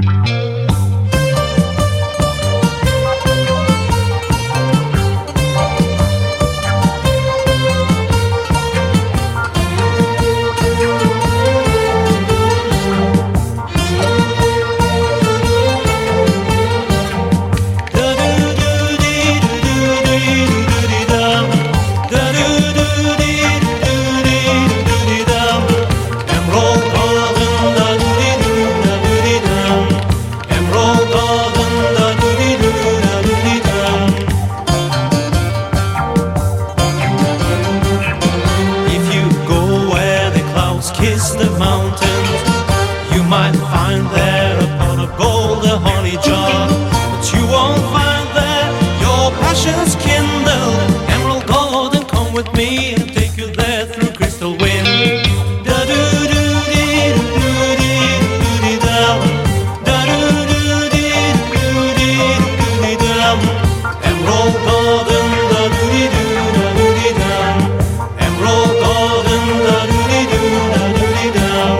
If with me and take you there through crystal wind. Da do do dee do do dee do dee dum. Da do do dee do dee do dee. Emerald golden, da do dee do da do dee dum. Emerald golden, da do dee do da do dee dum.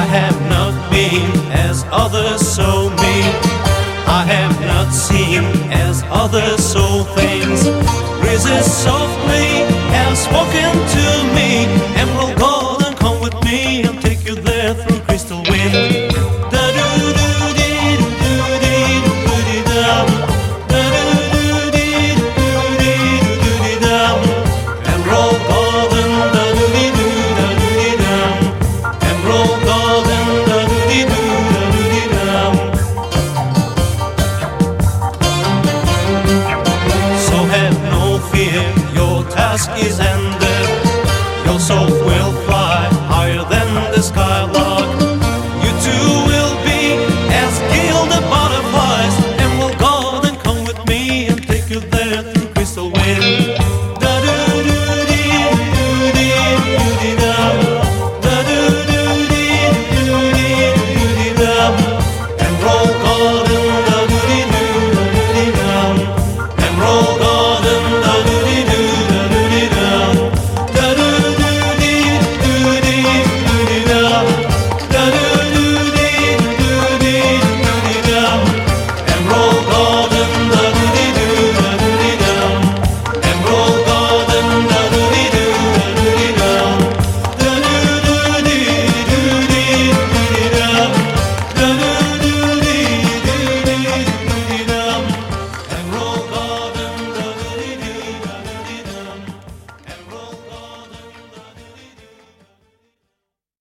I have not been as others so mean not seem as others saw things, rises softly as. task is ended, your soul will fly higher than the sky.